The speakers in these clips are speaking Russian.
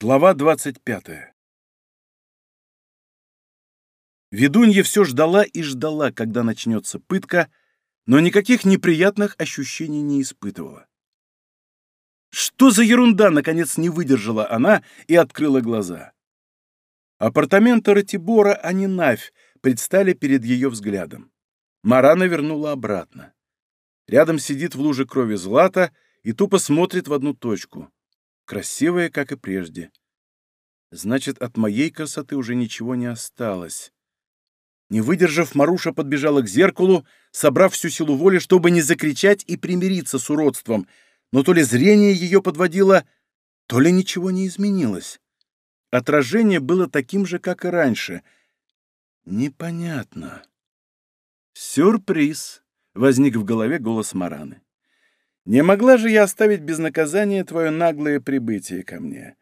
Глава 25. Ведунья все ждала и ждала, когда начнется пытка, но никаких неприятных ощущений не испытывала. Что за ерунда, наконец, не выдержала она и открыла глаза. Апартаменты Ратибора, а не Навь, предстали перед ее взглядом. Марана вернула обратно. Рядом сидит в луже крови Злата и тупо смотрит в одну точку. Красивая, как и прежде. Значит, от моей красоты уже ничего не осталось. Не выдержав, Маруша подбежала к зеркалу, собрав всю силу воли, чтобы не закричать и примириться с уродством, но то ли зрение ее подводило, то ли ничего не изменилось. Отражение было таким же, как и раньше. Непонятно. «Сюрприз!» — возник в голове голос Мараны. «Не могла же я оставить без наказания твое наглое прибытие ко мне.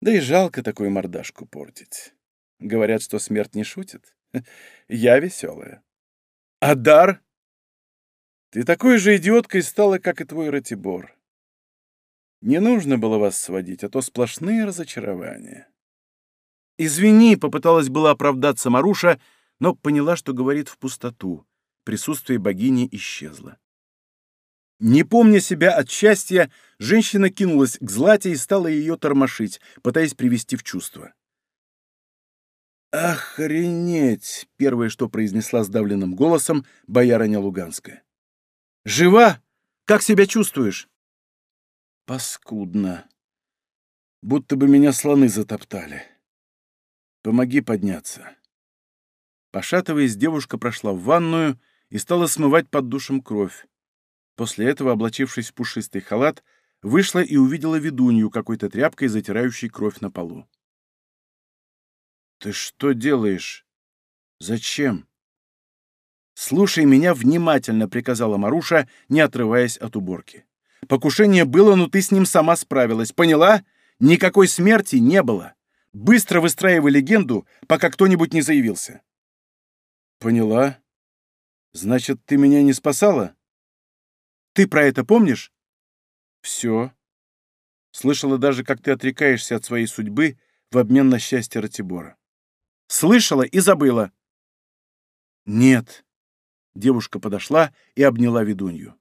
Да и жалко такую мордашку портить. Говорят, что смерть не шутит. Я веселая. А дар? Ты такой же идиоткой стала, как и твой Ратибор. Не нужно было вас сводить, а то сплошные разочарования. «Извини», — попыталась была оправдаться Маруша, но поняла, что говорит в пустоту. Присутствие богини исчезло. Не помня себя от счастья, женщина кинулась к Злате и стала ее тормошить, пытаясь привести в чувство. «Охренеть!» — первое, что произнесла сдавленным голосом боярыня Луганская. «Жива? Как себя чувствуешь?» «Паскудно. Будто бы меня слоны затоптали. Помоги подняться». Пошатываясь, девушка прошла в ванную и стала смывать под душем кровь. После этого, облачившись в пушистый халат, вышла и увидела ведунью, какой-то тряпкой затирающей кровь на полу. «Ты что делаешь? Зачем?» «Слушай меня внимательно», — приказала Маруша, не отрываясь от уборки. «Покушение было, но ты с ним сама справилась. Поняла? Никакой смерти не было. Быстро выстраивай легенду, пока кто-нибудь не заявился». «Поняла. Значит, ты меня не спасала?» «Ты про это помнишь?» «Все. Слышала даже, как ты отрекаешься от своей судьбы в обмен на счастье Ратибора. Слышала и забыла». «Нет». Девушка подошла и обняла ведунью.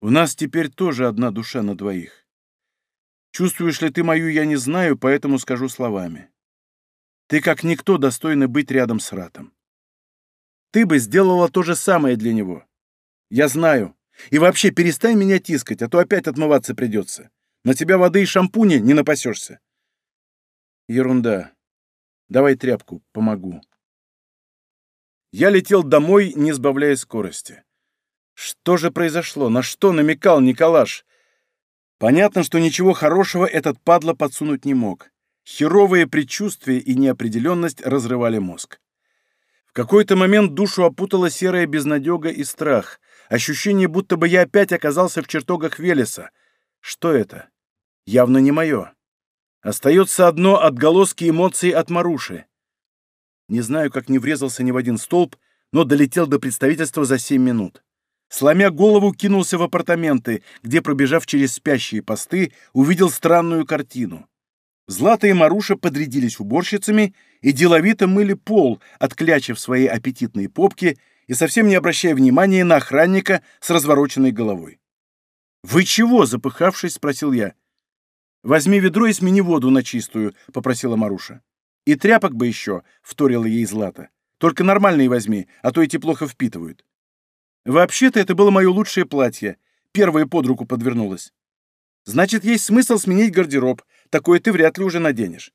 «У нас теперь тоже одна душа на двоих. Чувствуешь ли ты мою, я не знаю, поэтому скажу словами. Ты как никто достойна быть рядом с Ратом. Ты бы сделала то же самое для него. Я знаю. И вообще перестань меня тискать, а то опять отмываться придется. На тебя воды и шампуня не напасешься. Ерунда. Давай тряпку, помогу. Я летел домой, не сбавляя скорости. Что же произошло? На что намекал Николаш? Понятно, что ничего хорошего этот падла подсунуть не мог. Херовые предчувствия и неопределенность разрывали мозг. В какой-то момент душу опутала серая безнадега и страх. Ощущение, будто бы я опять оказался в чертогах Велеса. Что это? Явно не мое. Остается одно отголоски эмоций от Маруши. Не знаю, как не врезался ни в один столб, но долетел до представительства за семь минут. Сломя голову, кинулся в апартаменты, где, пробежав через спящие посты, увидел странную картину. Злата и Маруша подрядились уборщицами и деловито мыли пол, отклячив свои аппетитные попки и совсем не обращая внимания на охранника с развороченной головой. «Вы чего?» — запыхавшись, спросил я. «Возьми ведро и смени воду на чистую», — попросила Маруша. «И тряпок бы еще», — вторила ей Злата. «Только нормальные возьми, а то эти плохо впитывают». «Вообще-то это было мое лучшее платье. Первое под руку подвернулось». «Значит, есть смысл сменить гардероб. Такое ты вряд ли уже наденешь».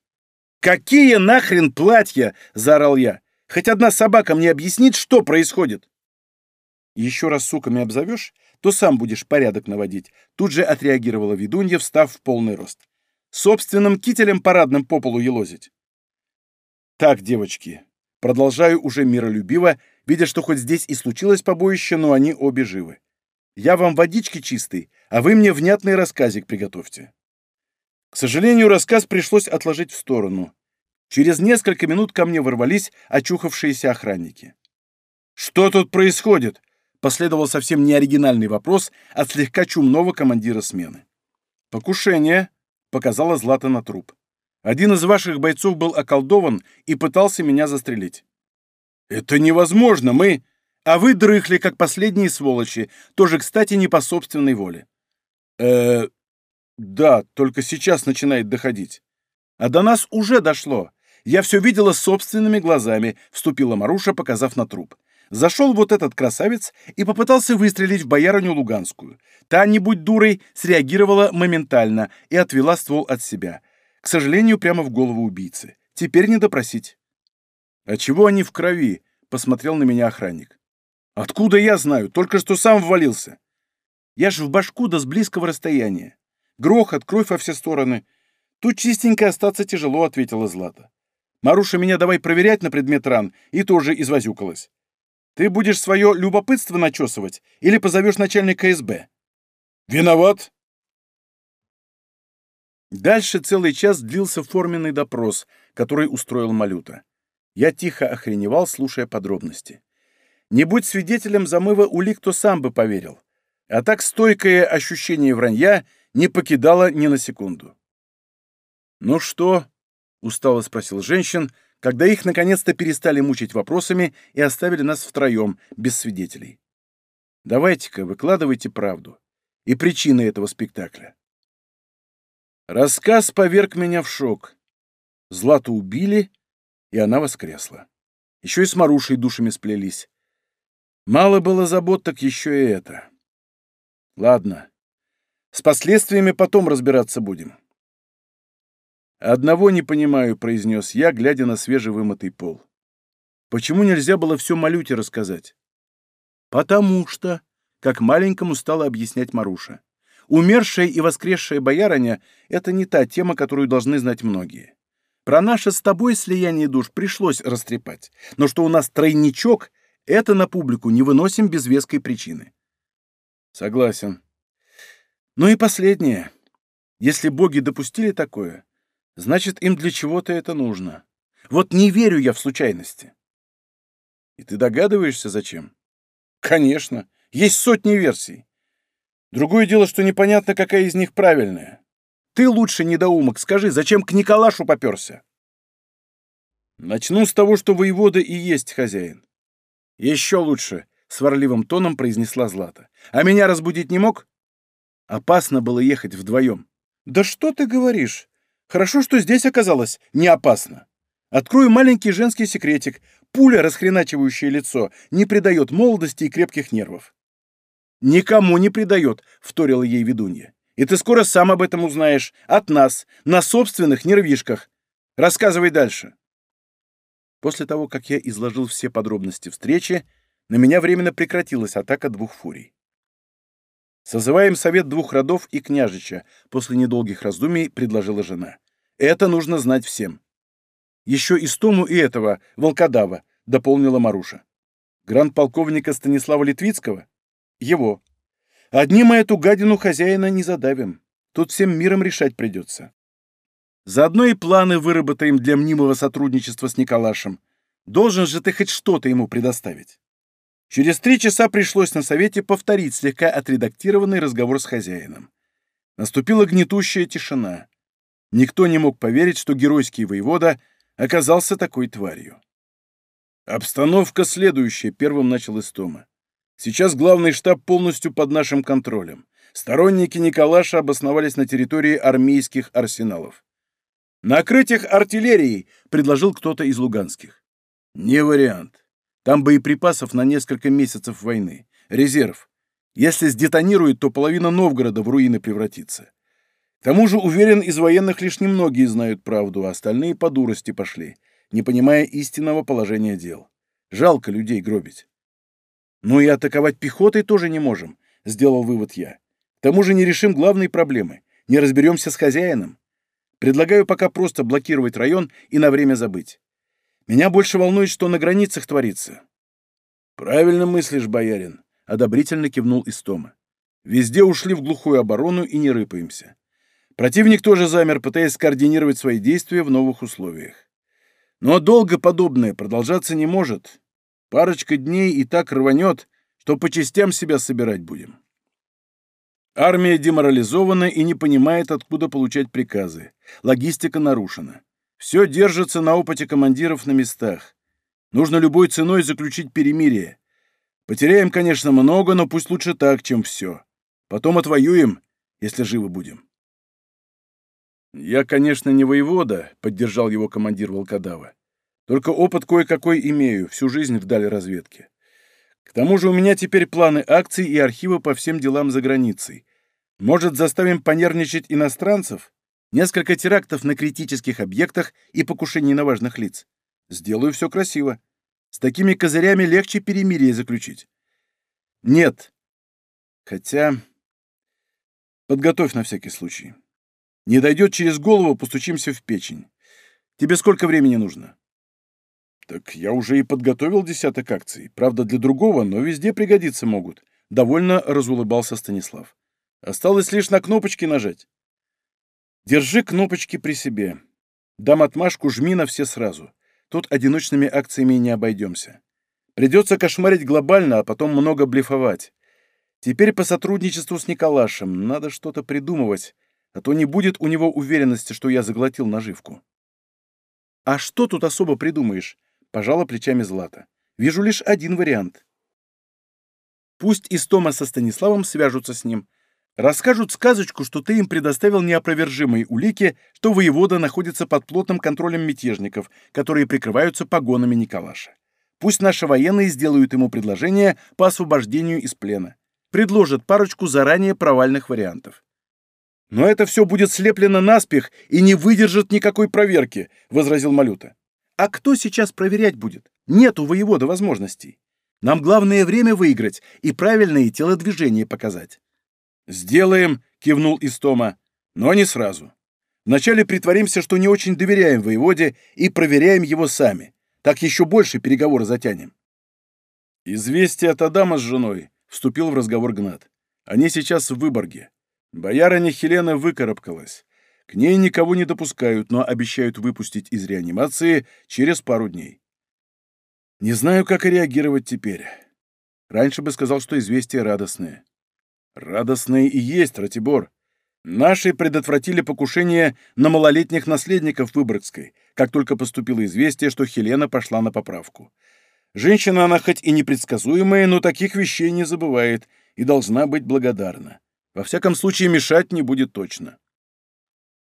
«Какие нахрен платья?» — заорал я. «Хоть одна собака мне объяснит, что происходит». «Еще раз суками обзовешь, то сам будешь порядок наводить», тут же отреагировала ведунья, встав в полный рост. «Собственным кителем парадным по полу елозить». «Так, девочки», продолжаю уже миролюбиво, видя, что хоть здесь и случилось побоище, но они обе живы. «Я вам водички чистой, а вы мне внятный рассказик приготовьте». К сожалению, рассказ пришлось отложить в сторону. Через несколько минут ко мне ворвались очухавшиеся охранники. «Что тут происходит?» последовал совсем неоригинальный вопрос от слегка чумного командира смены. «Покушение», — показала Злата на труп. «Один из ваших бойцов был околдован и пытался меня застрелить». «Это невозможно, мы...» «А вы дрыхли, как последние сволочи, тоже, кстати, не по собственной воле». «Э-э... Да, только сейчас начинает доходить». «А до нас уже дошло. Я все видела собственными глазами», — вступила Маруша, показав на труп. Зашел вот этот красавец и попытался выстрелить в боярыню Луганскую. Та, не будь дурой, среагировала моментально и отвела ствол от себя. К сожалению, прямо в голову убийцы. Теперь не допросить. «А чего они в крови?» — посмотрел на меня охранник. «Откуда я знаю? Только что сам ввалился». «Я ж в башку да с близкого расстояния. Грохот, кровь во все стороны. Тут чистенько остаться тяжело», — ответила Злата. «Маруша, меня давай проверять на предмет ран», и тоже извозюкалась. Ты будешь свое любопытство начесывать или позовешь начальника СБ? Виноват. Дальше целый час длился форменный допрос, который устроил Малюта. Я тихо охреневал, слушая подробности. Не будь свидетелем замыва улик, то сам бы поверил. А так стойкое ощущение вранья не покидало ни на секунду. «Ну что?» — устало спросил женщин, когда их наконец-то перестали мучить вопросами и оставили нас втроем, без свидетелей. Давайте-ка, выкладывайте правду. И причины этого спектакля. Рассказ поверг меня в шок. Злату убили, и она воскресла. Еще и с Марушей душами сплелись. Мало было забот, так еще и это. Ладно. С последствиями потом разбираться будем. «Одного не понимаю», — произнес я, глядя на свежевымытый пол. «Почему нельзя было все Малюте рассказать?» «Потому что», — как маленькому стала объяснять Маруша, «умершая и воскресшая боярыня — это не та тема, которую должны знать многие. Про наше с тобой слияние душ пришлось растрепать, но что у нас тройничок, это на публику не выносим без веской причины». «Согласен. Ну и последнее. Если боги допустили такое, Значит, им для чего-то это нужно. Вот не верю я в случайности. И ты догадываешься, зачем? Конечно. Есть сотни версий. Другое дело, что непонятно, какая из них правильная. Ты лучше, недоумок, скажи, зачем к Николашу поперся? Начну с того, что воевода и есть хозяин. Еще лучше, — сварливым тоном произнесла Злата. А меня разбудить не мог? Опасно было ехать вдвоем. Да что ты говоришь? Хорошо, что здесь оказалось не опасно. Открою маленький женский секретик. Пуля, расхреначивающая лицо, не придает молодости и крепких нервов. «Никому не придает», — вторила ей ведунья. «И ты скоро сам об этом узнаешь. От нас, на собственных нервишках. Рассказывай дальше». После того, как я изложил все подробности встречи, на меня временно прекратилась атака двух фурий. «Созываем совет двух родов и княжича», — после недолгих раздумий предложила жена. «Это нужно знать всем». «Еще и Стому и этого, волкодава», — дополнила Маруша. «Гранд-полковника Станислава Литвицкого?» «Его. Одни мы эту гадину хозяина не задавим. Тут всем миром решать придется. Заодно и планы выработаем для мнимого сотрудничества с Николашем. Должен же ты хоть что-то ему предоставить». Через три часа пришлось на совете повторить слегка отредактированный разговор с хозяином. Наступила гнетущая тишина. Никто не мог поверить, что геройский воевода оказался такой тварью. «Обстановка следующая», — первым начал Истома. «Сейчас главный штаб полностью под нашим контролем. Сторонники Николаша обосновались на территории армейских арсеналов. «Накрыть их артиллерией!» — предложил кто-то из луганских. «Не вариант. Там боеприпасов на несколько месяцев войны. Резерв. Если сдетонирует, то половина Новгорода в руины превратится. К тому же, уверен, из военных лишь немногие знают правду, а остальные по дурости пошли, не понимая истинного положения дел. Жалко людей гробить. Ну и атаковать пехотой тоже не можем, сделал вывод я. К тому же не решим главной проблемы, не разберемся с хозяином. Предлагаю пока просто блокировать район и на время забыть. Меня больше волнует, что на границах творится». «Правильно мыслишь, боярин», — одобрительно кивнул Истома. «Везде ушли в глухую оборону и не рыпаемся. Противник тоже замер, пытаясь скоординировать свои действия в новых условиях. Но долго подобное продолжаться не может. Парочка дней и так рванет, что по частям себя собирать будем». Армия деморализована и не понимает, откуда получать приказы. Логистика нарушена. Все держится на опыте командиров на местах. Нужно любой ценой заключить перемирие. Потеряем, конечно, много, но пусть лучше так, чем все. Потом отвоюем, если живы будем. «Я, конечно, не воевода», — поддержал его командир Волкодава. «Только опыт кое-какой имею, всю жизнь вдали разведки. К тому же у меня теперь планы акций и архивы по всем делам за границей. Может, заставим понервничать иностранцев? Несколько терактов на критических объектах и покушений на важных лиц. Сделаю все красиво. С такими козырями легче перемирие заключить. Нет. Хотя... Подготовь на всякий случай. Не дойдет через голову, постучимся в печень. Тебе сколько времени нужно? Так я уже и подготовил десяток акций. Правда, для другого, но везде пригодиться могут. Довольно разулыбался Станислав. Осталось лишь на кнопочки нажать. Держи кнопочки при себе. Дам отмашку, жми на все сразу. Тут одиночными акциями не обойдемся. Придется кошмарить глобально, а потом много блефовать. Теперь по сотрудничеству с Николашем надо что-то придумывать, а то не будет у него уверенности, что я заглотил наживку. «А что тут особо придумаешь?» — пожала плечами Злата. «Вижу лишь один вариант. Пусть Истома со Станиславом свяжутся с ним. Расскажут сказочку, что ты им предоставил неопровержимые улики, что воевода находится под плотным контролем мятежников, которые прикрываются погонами Николаша. Пусть наши военные сделают ему предложение по освобождению из плена. Предложат парочку заранее провальных вариантов. «Но это все будет слеплено наспех и не выдержит никакой проверки», — возразил Малюта. «А кто сейчас проверять будет? Нет у воевода возможностей. Нам главное время выиграть и правильные телодвижения показать». «Сделаем», — кивнул Истома, — «но не сразу. Вначале притворимся, что не очень доверяем воеводе и проверяем его сами. Так еще больше переговоры затянем». «Известие от Адама с женой», — вступил в разговор Гнат. «Они сейчас в Выборге. Боярыня Хелена выкарабкалась. К ней никого не допускают, но обещают выпустить из реанимации через пару дней. Не знаю, как реагировать теперь. Раньше бы сказал, что известия радостные. Радостные и есть, Ратибор. Наши предотвратили покушение на малолетних наследников Выборгской, как только поступило известие, что Хелена пошла на поправку. Женщина она хоть и непредсказуемая, но таких вещей не забывает и должна быть благодарна. Во всяком случае, мешать не будет точно.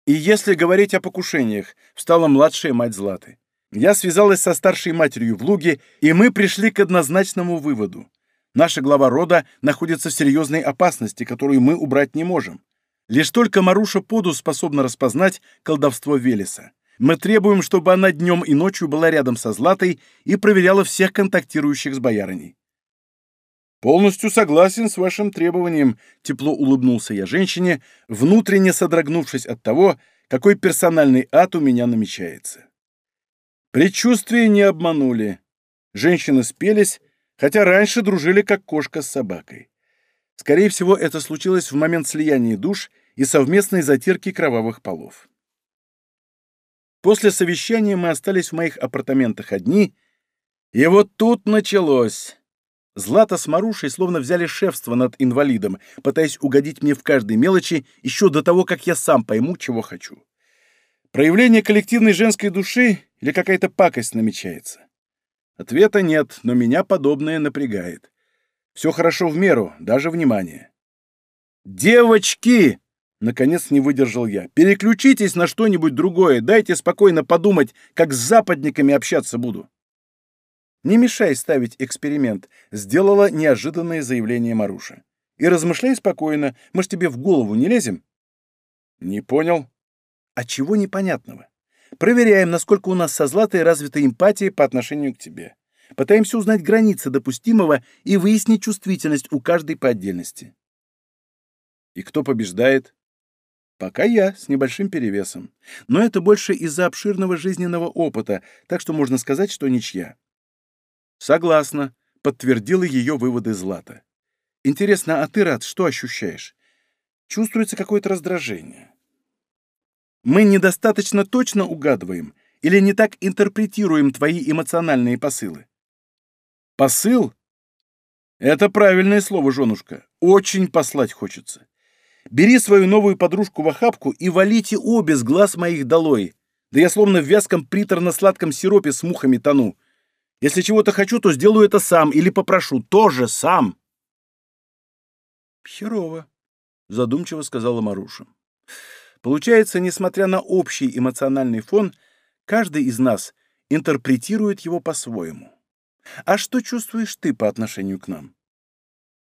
И если говорить о покушениях, встала младшая мать Златы. Я связалась со старшей матерью в Луге, и мы пришли к однозначному выводу. Наша глава рода находится в серьезной опасности, которую мы убрать не можем. Лишь только Маруша Поду способна распознать колдовство Велеса. Мы требуем, чтобы она днем и ночью была рядом со Златой и проверяла всех контактирующих с боярыней. «Полностью согласен с вашим требованием», — тепло улыбнулся я женщине, внутренне содрогнувшись от того, какой персональный ад у меня намечается. Предчувствия не обманули. Женщины спелись, хотя раньше дружили как кошка с собакой. Скорее всего, это случилось в момент слияния душ и совместной затирки кровавых полов. После совещания мы остались в моих апартаментах одни, и вот тут началось. Злата с Марушей словно взяли шефство над инвалидом, пытаясь угодить мне в каждой мелочи еще до того, как я сам пойму, чего хочу. Проявление коллективной женской души или какая-то пакость намечается? Ответа нет, но меня подобное напрягает. Все хорошо в меру, даже внимание. «Девочки!» — наконец не выдержал я. «Переключитесь на что-нибудь другое, дайте спокойно подумать, как с западниками общаться буду». «Не мешай ставить эксперимент», — сделала неожиданное заявление Маруша. «И размышляй спокойно, мы ж тебе в голову не лезем». «Не понял». «А чего непонятного? Проверяем, насколько у нас со Златой развита эмпатия по отношению к тебе. Пытаемся узнать границы допустимого и выяснить чувствительность у каждой по отдельности». «И кто побеждает?» Пока я, с небольшим перевесом. Но это больше из-за обширного жизненного опыта, так что можно сказать, что ничья. «Согласна», — подтвердила ее выводы Злата. «Интересно, а ты, Рад, что ощущаешь? Чувствуется какое-то раздражение. Мы недостаточно точно угадываем или не так интерпретируем твои эмоциональные посылы?» «Посыл?» «Это правильное слово, женушка. Очень послать хочется. Бери свою новую подружку в охапку и валите обе с глаз моих долой. Да я словно в вязком приторно-сладком сиропе с мухами тону. Если чего-то хочу, то сделаю это сам или попрошу. Тоже сам. Херово, задумчиво сказала Маруша. Получается, несмотря на общий эмоциональный фон, каждый из нас интерпретирует его по-своему. А что чувствуешь ты по отношению к нам?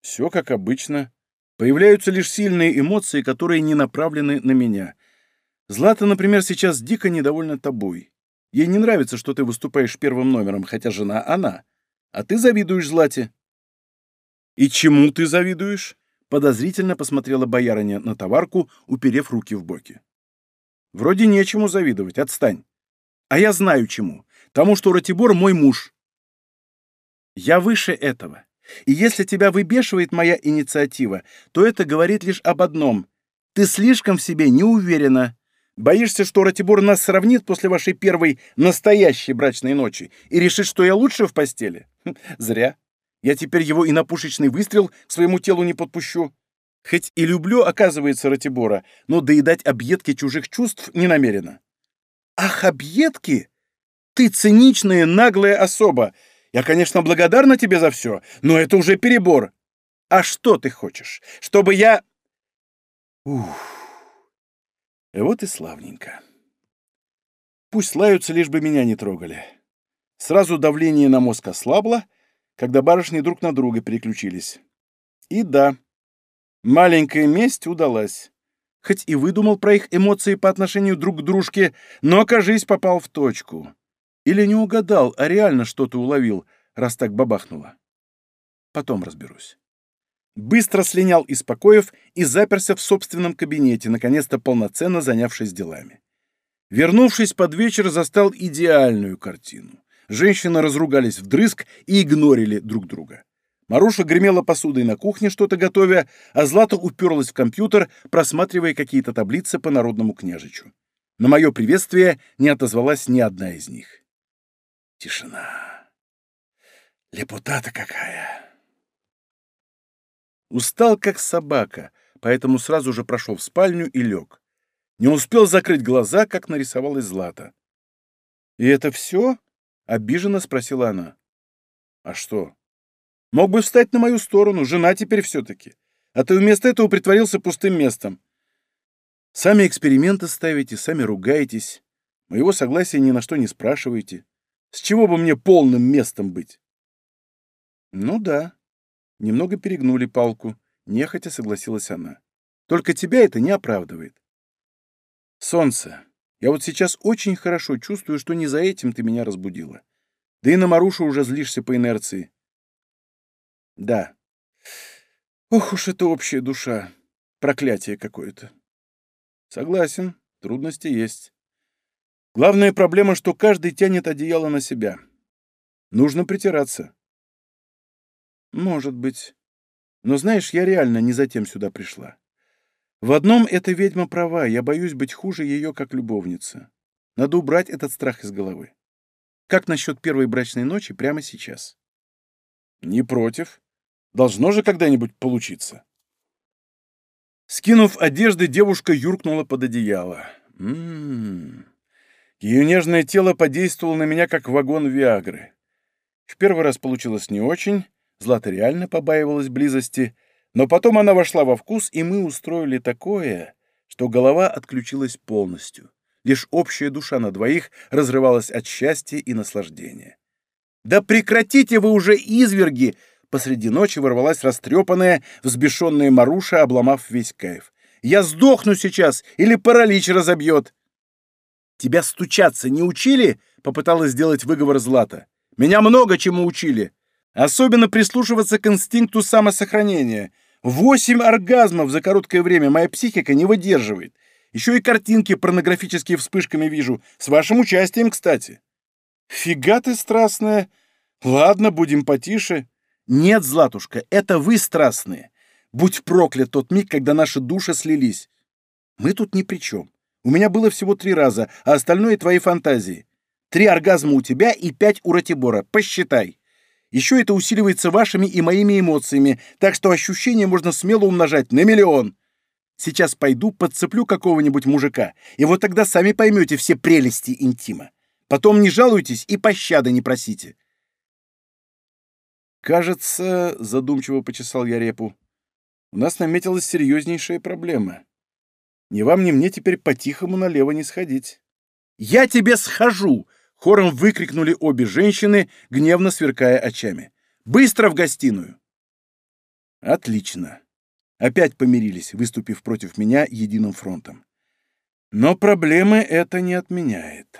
Все как обычно. Появляются лишь сильные эмоции, которые не направлены на меня. Злата, например, сейчас дико недовольна тобой. Ей не нравится, что ты выступаешь первым номером, хотя жена она. А ты завидуешь Злате. И чему ты завидуешь? Подозрительно посмотрела боярыня на товарку, уперев руки в боки. Вроде нечему завидовать, отстань. А я знаю чему. Тому, что Ратибор мой муж. Я выше этого. И если тебя выбешивает моя инициатива, то это говорит лишь об одном. Ты слишком в себе не уверена. Боишься, что Ратибор нас сравнит после вашей первой настоящей брачной ночи и решит, что я лучше в постели? Хм, зря. Я теперь его и на пушечный выстрел к своему телу не подпущу. Хоть и люблю, оказывается, Ратибора, но доедать объедки чужих чувств не намерена. Ах, объедки? Ты циничная, наглая особа, я, конечно, благодарна тебе за все, но это уже перебор. А что ты хочешь? Чтобы я... Ух. Вот и славненько. Пусть лаются, лишь бы меня не трогали. Сразу давление на мозг ослабло, когда барышни друг на друга переключились. И да, маленькая месть удалась. Хоть и выдумал про их эмоции по отношению друг к дружке, но, окажись, попал в точку. Или не угадал, а реально что-то уловил, раз так бабахнуло. Потом разберусь. Быстро слинял из покоев и заперся в собственном кабинете, наконец-то полноценно занявшись делами. Вернувшись под вечер, застал идеальную картину. Женщины разругались вдрызг и игнорили друг друга. Маруша гремела посудой на кухне, что-то готовя, а Злата уперлась в компьютер, просматривая какие-то таблицы по народному княжичу. На мое приветствие не отозвалась ни одна из них. Тишина. Лепота-то какая. Устал, как собака, поэтому сразу же прошел в спальню и лег. Не успел закрыть глаза, как нарисовалась Злата. «И это все?» — обиженно спросила она. «А что? Мог бы встать на мою сторону, жена теперь все-таки. А ты вместо этого притворился пустым местом. Сами эксперименты ставите, сами ругаетесь. Моего согласия ни на что не спрашиваете. С чего бы мне полным местом быть? Ну да. Немного перегнули палку. Нехотя согласилась она. Только тебя это не оправдывает. Солнце, я вот сейчас очень хорошо чувствую, что не за этим ты меня разбудила. Да и на Марушу уже злишься по инерции. Да. Ох уж это общая душа. Проклятие какое-то. Согласен, трудности есть. Главная проблема, что каждый тянет одеяло на себя. Нужно притираться. Может быть. Но знаешь, я реально не затем сюда пришла. В одном эта ведьма права, я боюсь быть хуже ее как любовница. Надо убрать этот страх из головы. Как насчет первой брачной ночи прямо сейчас? Не против. Должно же когда-нибудь получиться. Скинув одежды, девушка юркнула под одеяло. Ммм... Ее нежное тело подействовало на меня, как вагон Виагры. В первый раз получилось не очень, Злата реально побаивалась близости, но потом она вошла во вкус, и мы устроили такое, что голова отключилась полностью. Лишь общая душа на двоих разрывалась от счастья и наслаждения. «Да прекратите вы уже, изверги!» Посреди ночи ворвалась растрепанная, взбешенная Маруша, обломав весь кайф. «Я сдохну сейчас, или паралич разобьет!» «Тебя стучаться не учили?» — попыталась сделать выговор Злата. «Меня много чему учили. Особенно прислушиваться к инстинкту самосохранения. Восемь оргазмов за короткое время моя психика не выдерживает. Еще и картинки порнографические вспышками вижу. С вашим участием, кстати». «Фига ты страстная. Ладно, будем потише». «Нет, Златушка, это вы страстные. Будь проклят тот миг, когда наши души слились. Мы тут ни при чем. У меня было всего три раза, а остальное твои фантазии. Три оргазма у тебя и пять у Ратибора. Посчитай. Еще это усиливается вашими и моими эмоциями, так что ощущения можно смело умножать на миллион. Сейчас пойду, подцеплю какого-нибудь мужика, и вот тогда сами поймете все прелести интима. Потом не жалуйтесь и пощады не просите. Кажется, задумчиво почесал я репу, у нас наметилась серьезнейшая проблема. Ни вам, ни мне теперь по-тихому налево не сходить. «Я тебе схожу!» — хором выкрикнули обе женщины, гневно сверкая очами. «Быстро в гостиную!» Отлично. Опять помирились, выступив против меня единым фронтом. Но проблемы это не отменяет.